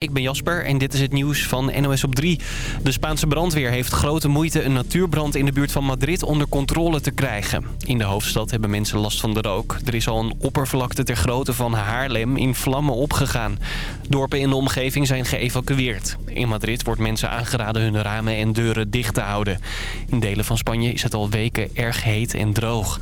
Ik ben Jasper en dit is het nieuws van NOS op 3. De Spaanse brandweer heeft grote moeite een natuurbrand in de buurt van Madrid onder controle te krijgen. In de hoofdstad hebben mensen last van de rook. Er is al een oppervlakte ter grootte van Haarlem in vlammen opgegaan. Dorpen in de omgeving zijn geëvacueerd. In Madrid wordt mensen aangeraden hun ramen en deuren dicht te houden. In delen van Spanje is het al weken erg heet en droog.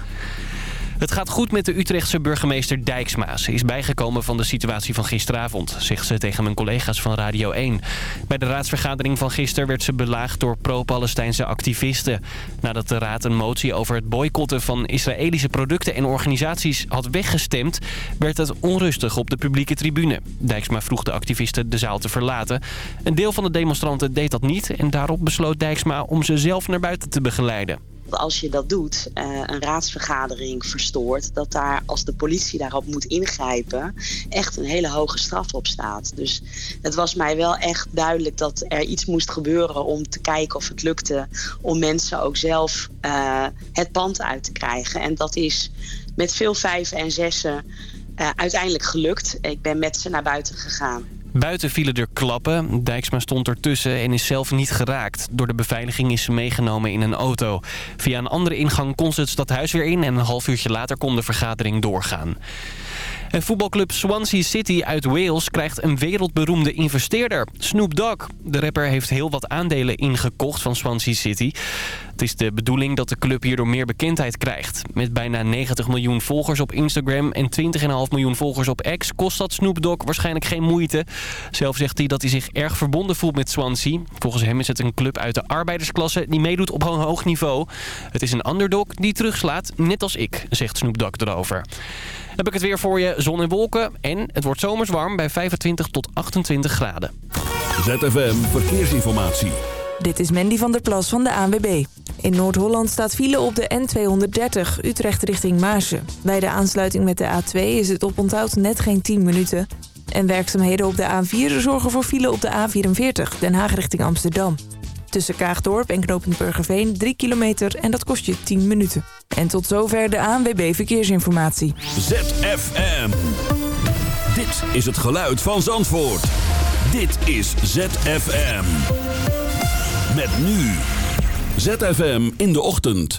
Het gaat goed met de Utrechtse burgemeester Dijksma. Ze is bijgekomen van de situatie van gisteravond, zegt ze tegen mijn collega's van Radio 1. Bij de raadsvergadering van gisteren werd ze belaagd door pro-Palestijnse activisten. Nadat de raad een motie over het boycotten van Israëlische producten en organisaties had weggestemd... werd het onrustig op de publieke tribune. Dijksma vroeg de activisten de zaal te verlaten. Een deel van de demonstranten deed dat niet en daarop besloot Dijksma om ze zelf naar buiten te begeleiden als je dat doet, uh, een raadsvergadering verstoort, dat daar als de politie daarop moet ingrijpen, echt een hele hoge straf op staat. Dus het was mij wel echt duidelijk dat er iets moest gebeuren om te kijken of het lukte om mensen ook zelf uh, het pand uit te krijgen. En dat is met veel vijven en zessen uh, uiteindelijk gelukt. Ik ben met ze naar buiten gegaan. Buiten vielen er klappen. Dijksma stond ertussen en is zelf niet geraakt. Door de beveiliging is ze meegenomen in een auto. Via een andere ingang kon ze het stadhuis weer in... en een half uurtje later kon de vergadering doorgaan. En voetbalclub Swansea City uit Wales krijgt een wereldberoemde investeerder. Snoop Dogg. De rapper heeft heel wat aandelen ingekocht van Swansea City. Het is de bedoeling dat de club hierdoor meer bekendheid krijgt. Met bijna 90 miljoen volgers op Instagram en 20,5 miljoen volgers op X... kost dat Snoop Dogg waarschijnlijk geen moeite. Zelf zegt hij dat hij zich erg verbonden voelt met Swansea. Volgens hem is het een club uit de arbeidersklasse die meedoet op een hoog niveau. Het is een underdog die terugslaat, net als ik, zegt Snoop Dogg erover heb ik het weer voor je. Zon en wolken. En het wordt zomers warm bij 25 tot 28 graden. ZFM Verkeersinformatie. Dit is Mandy van der Plas van de ANWB. In Noord-Holland staat file op de N230 Utrecht richting Maarsen. Bij de aansluiting met de A2 is het oponthoud net geen 10 minuten. En werkzaamheden op de A4 zorgen voor file op de A44 Den Haag richting Amsterdam. Tussen Kaagdorp en Knopend Burgerveen 3 kilometer en dat kost je 10 minuten. En tot zover de ANWB Verkeersinformatie. ZFM. Dit is het geluid van Zandvoort. Dit is ZFM. Met nu. ZFM in de ochtend.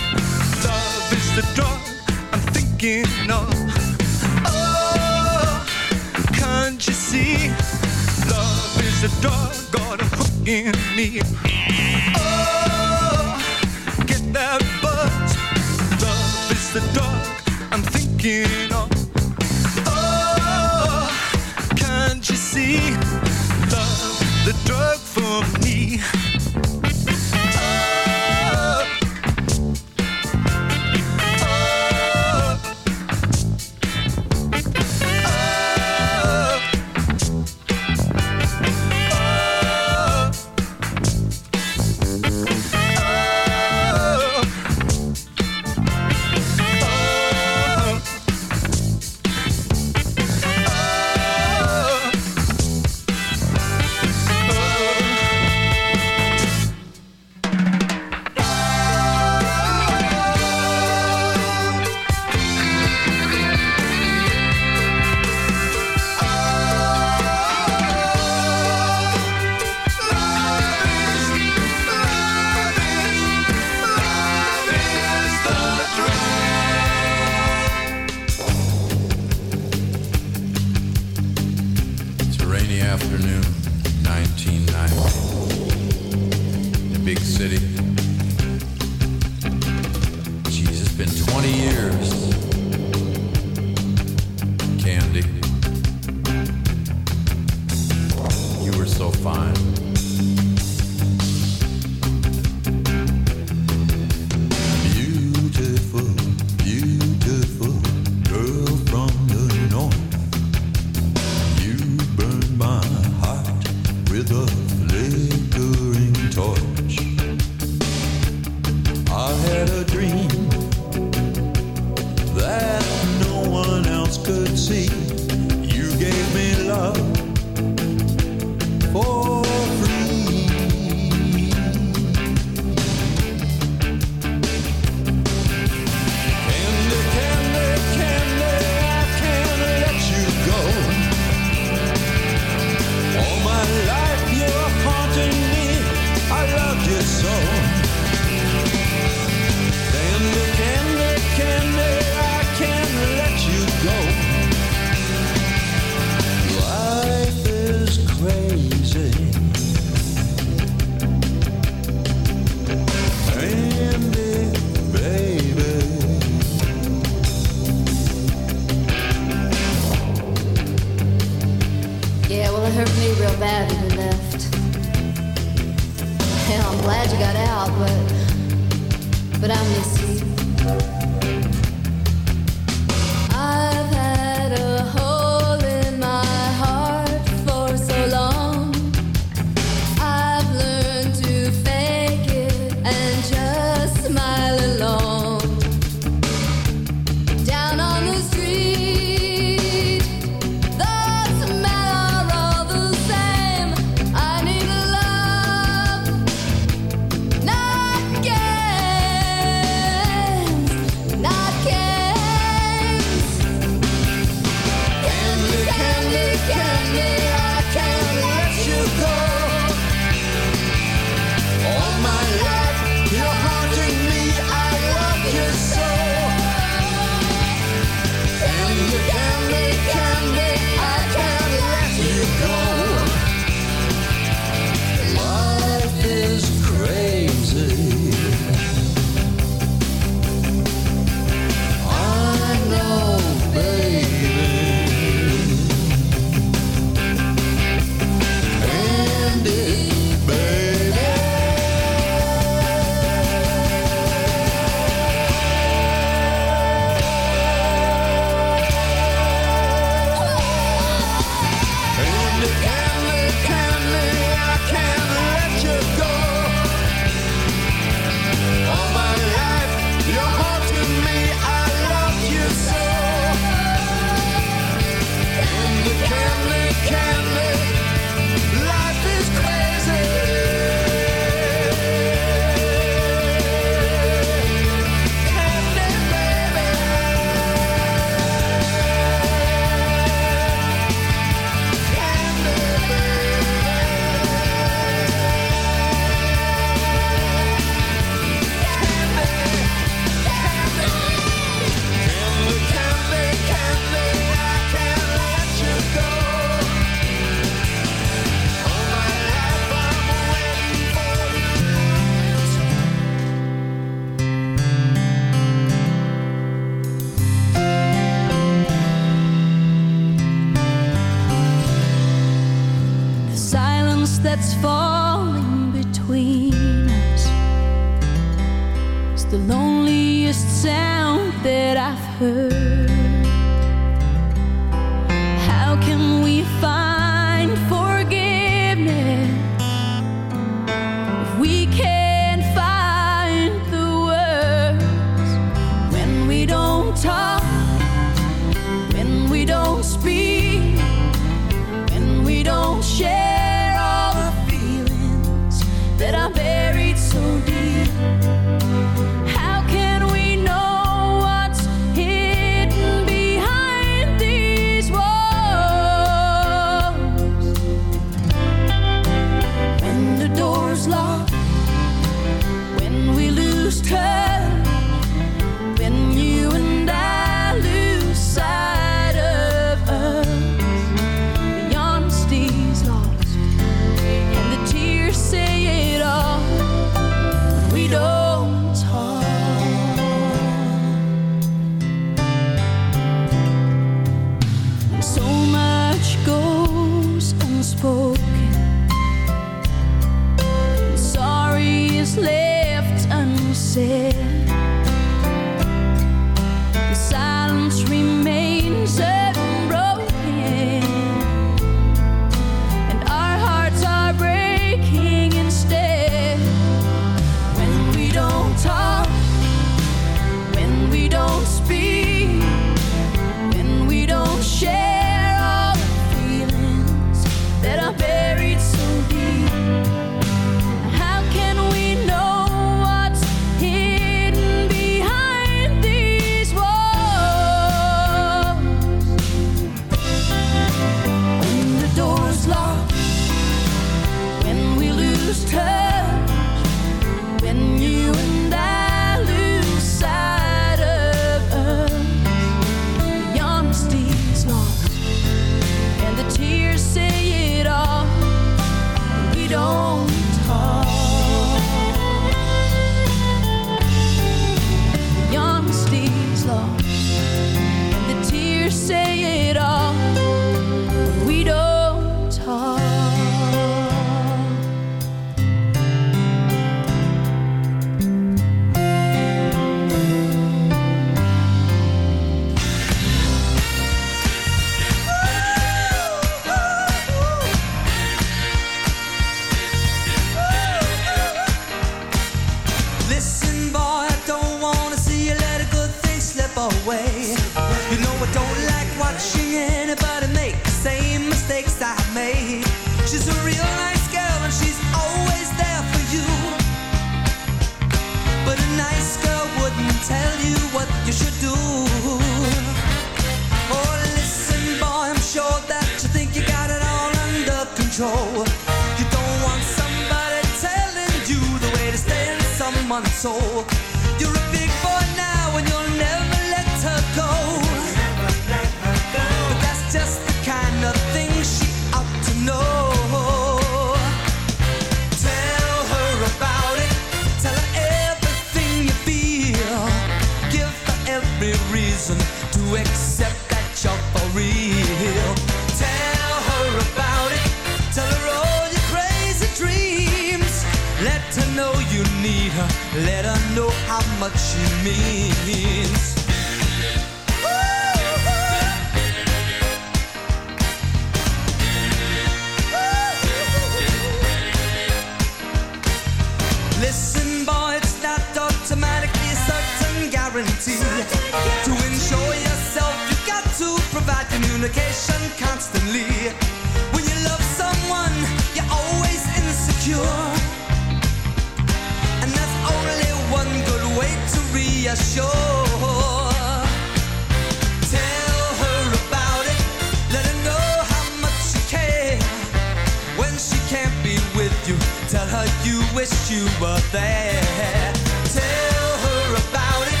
you were there. Tell her about it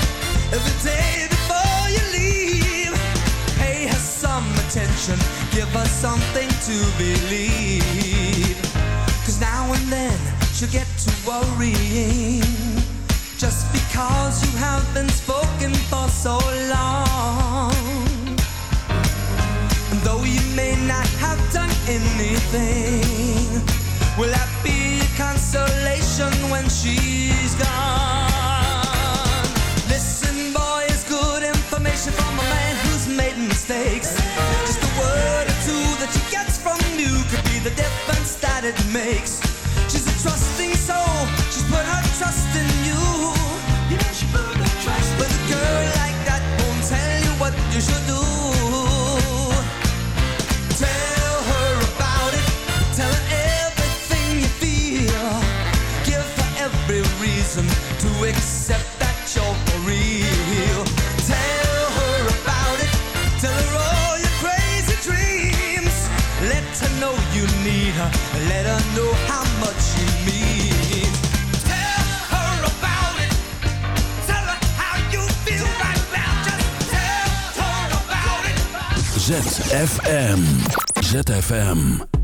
the day before you leave. Pay her some attention, give her something to believe. Cause now and then she'll get to worrying. Just because you have been spoken for so long. And though you may not have done anything, will have consolation when she's gone. Listen, boy, it's good information from a man who's made mistakes. Just a word or two that she gets from you could be the difference that it makes. She's a trusting soul, she's put her trust in ZFM. ZFM.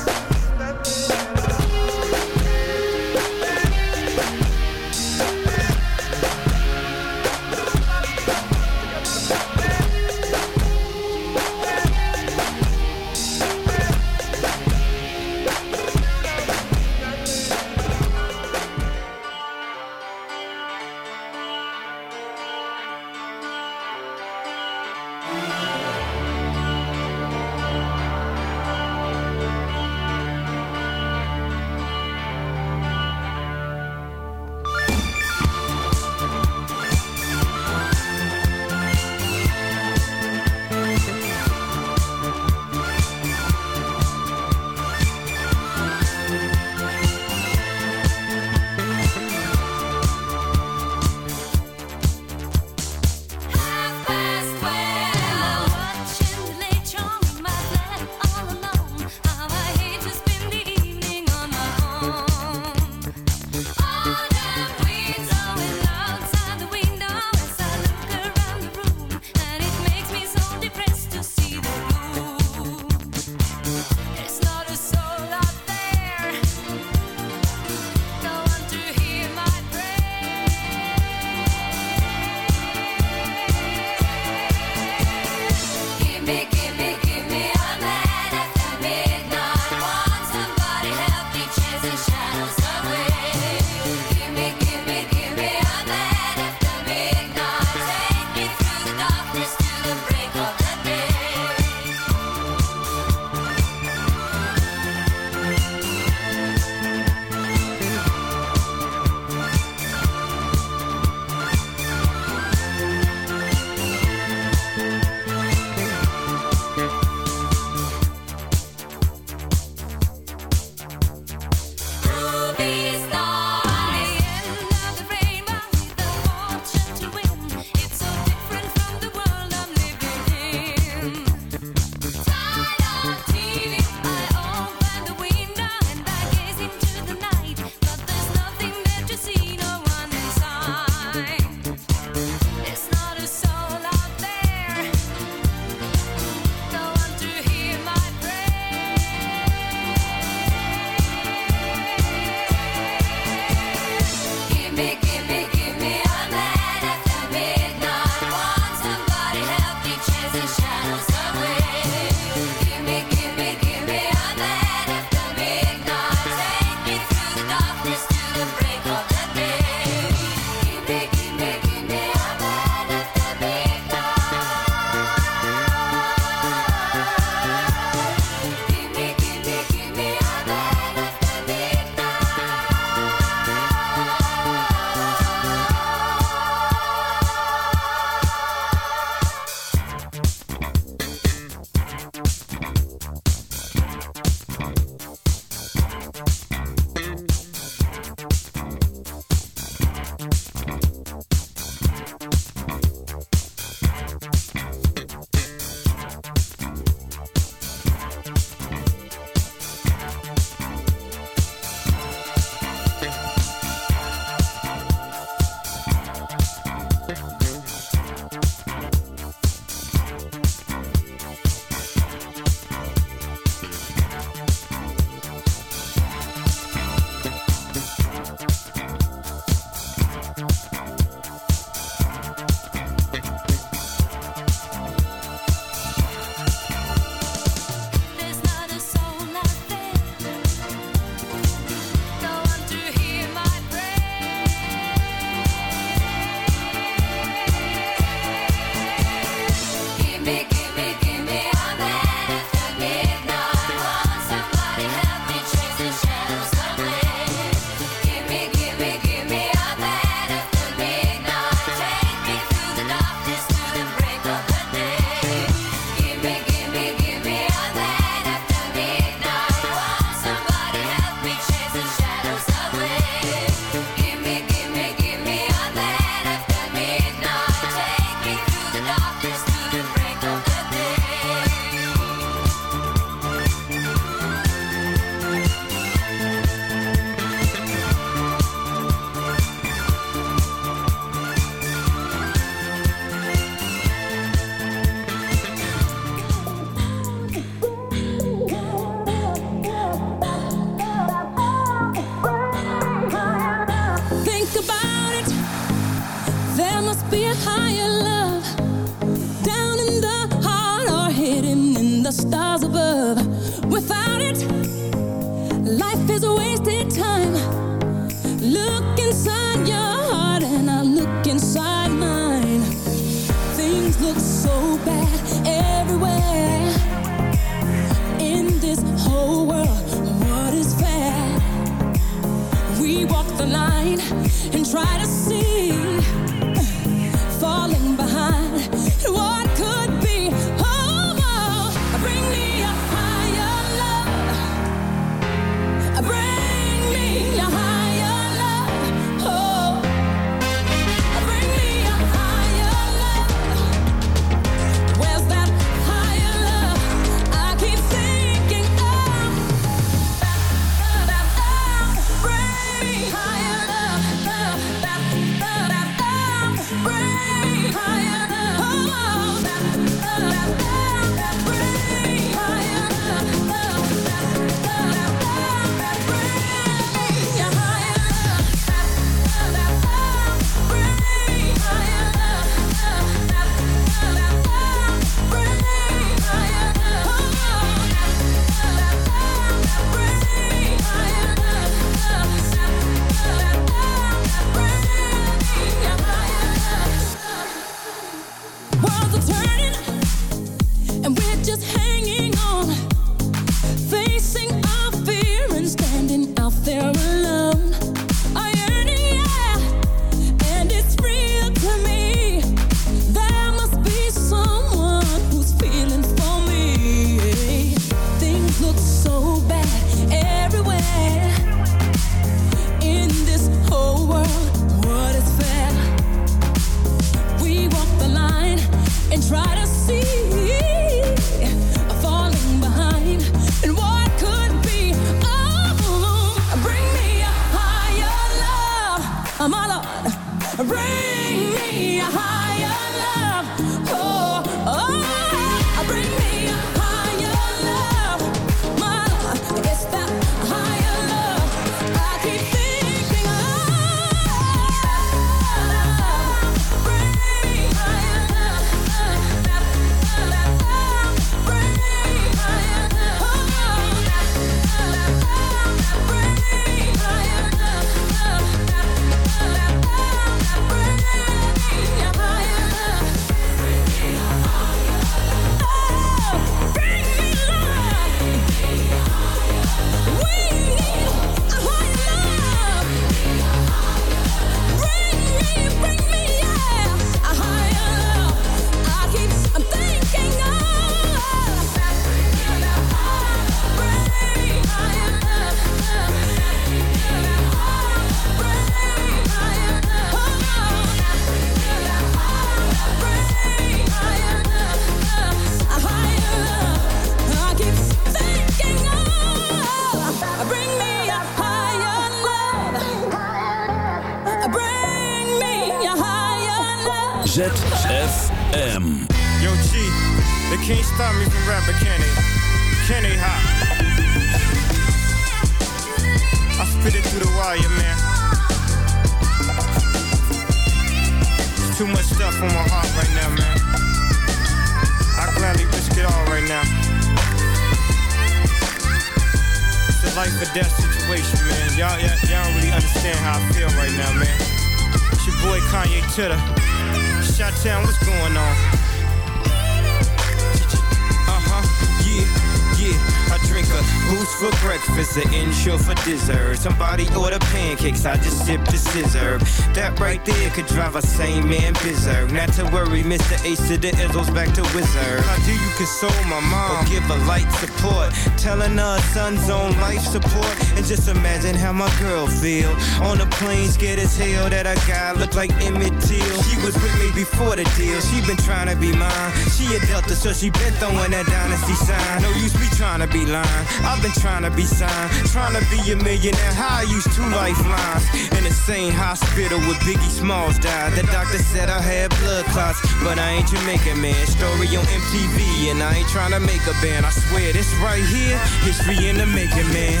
Insure for dessert. Somebody order pancakes, I just sip the scissor. That right there could drive a sane man berserk. Not to worry, Mr. Ace to the Izzles back to Wizard. How do you console my mom or give a light support? Telling her son's on life support. And just imagine how my girl feel. On the plane, scared as hell that a guy look like Emmett She was with me before the deal. She been trying to be mine. She a Delta, so she been throwing that dynasty sign. No use me trying to be lying. I've been trying to be signed. Trying to be a millionaire. How I used two lifelines. In the same hospital where Biggie Smalls died. The doctor said I had blood clots, but I ain't Jamaican man. Story on MTV, and I ain't trying to make a band. I swear this right here, history in the making, man.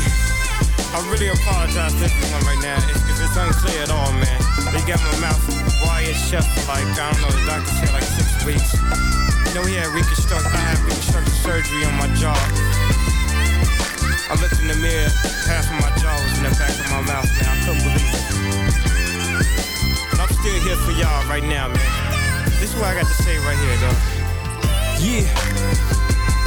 I really apologize to everyone right now if, if it's unclear at all, man. They got my mouth wired shut for like, I don't know, the doctor said like six weeks. You know, he had reconstruct, I had reconstructive surgery on my jaw. I looked in the mirror, half of my jaw was in the back of my mouth, man. I couldn't believe it. But I'm still here for y'all right now, man. This is what I got to say right here, though. Yeah.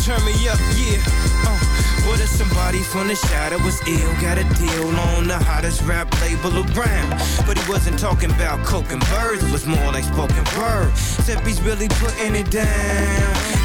Turn me up, yeah. Uh, what if somebody from the shadow was ill? Got a deal on the hottest rap label around. But he wasn't talking about coke and birds, it was more like spoken word. Except he's really putting it down.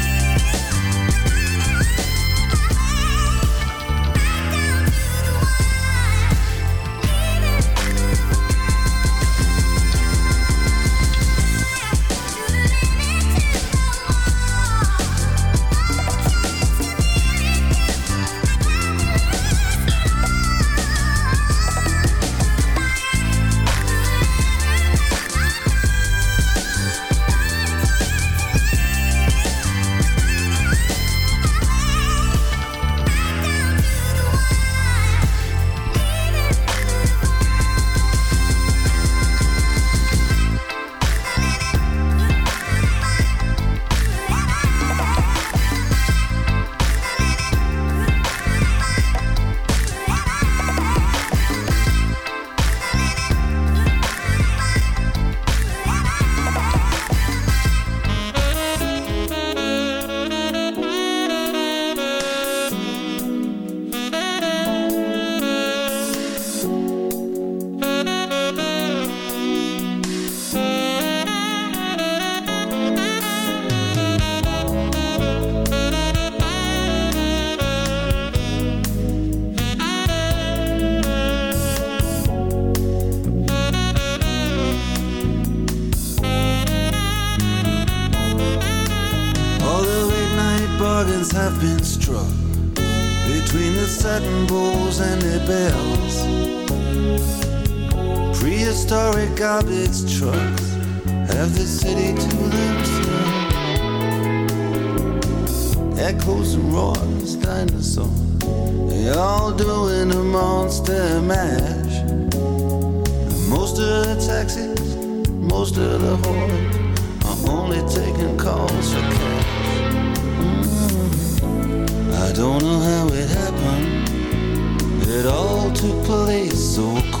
So quick.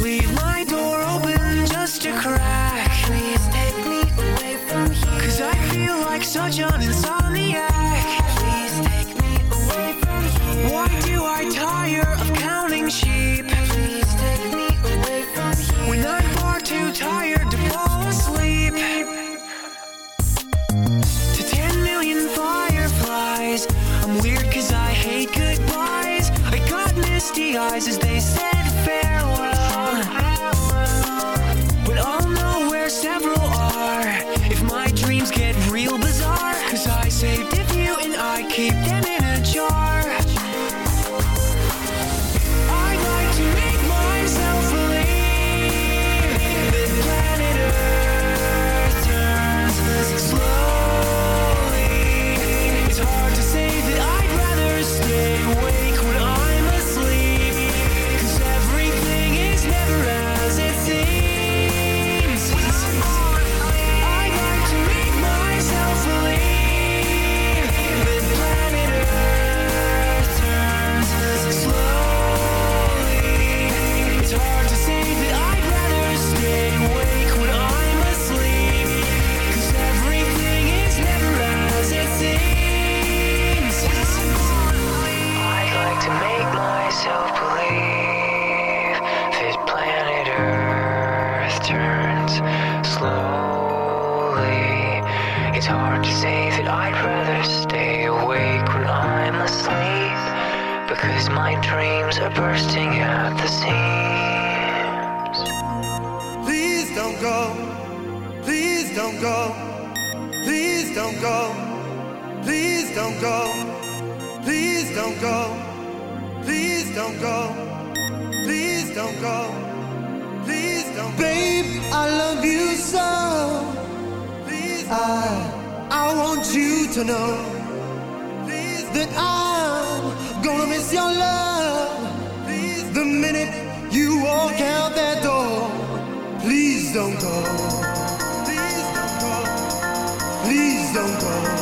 Leave my door open just a crack. Please take me away from here. Cause I feel like such an insomniac. My dreams are bursting at the seams. Please don't go. Please don't go. Please don't go. Please don't go. Please don't go. Please don't go. Please don't go. Please don't go. Babe, I love you so. Please I I want you to know that I'm gonna miss your love minute you walk out that door, please don't go. Please don't go. Please don't go.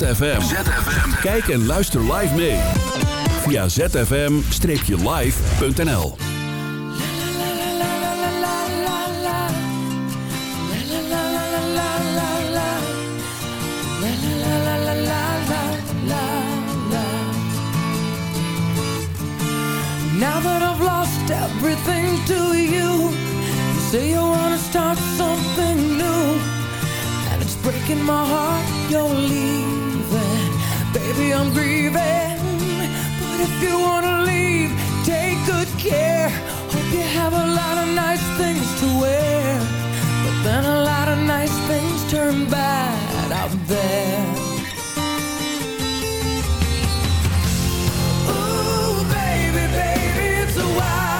ZFM. ZFM. Kijk en luister live mee. Via zfm-live.nl Now that I've lost everything to you You say you wanna start something new And it's breaking my heart, you're leaving Baby, I'm grieving, but if you wanna leave, take good care. Hope you have a lot of nice things to wear, but then a lot of nice things turn bad out there. Ooh, baby, baby, it's a wild.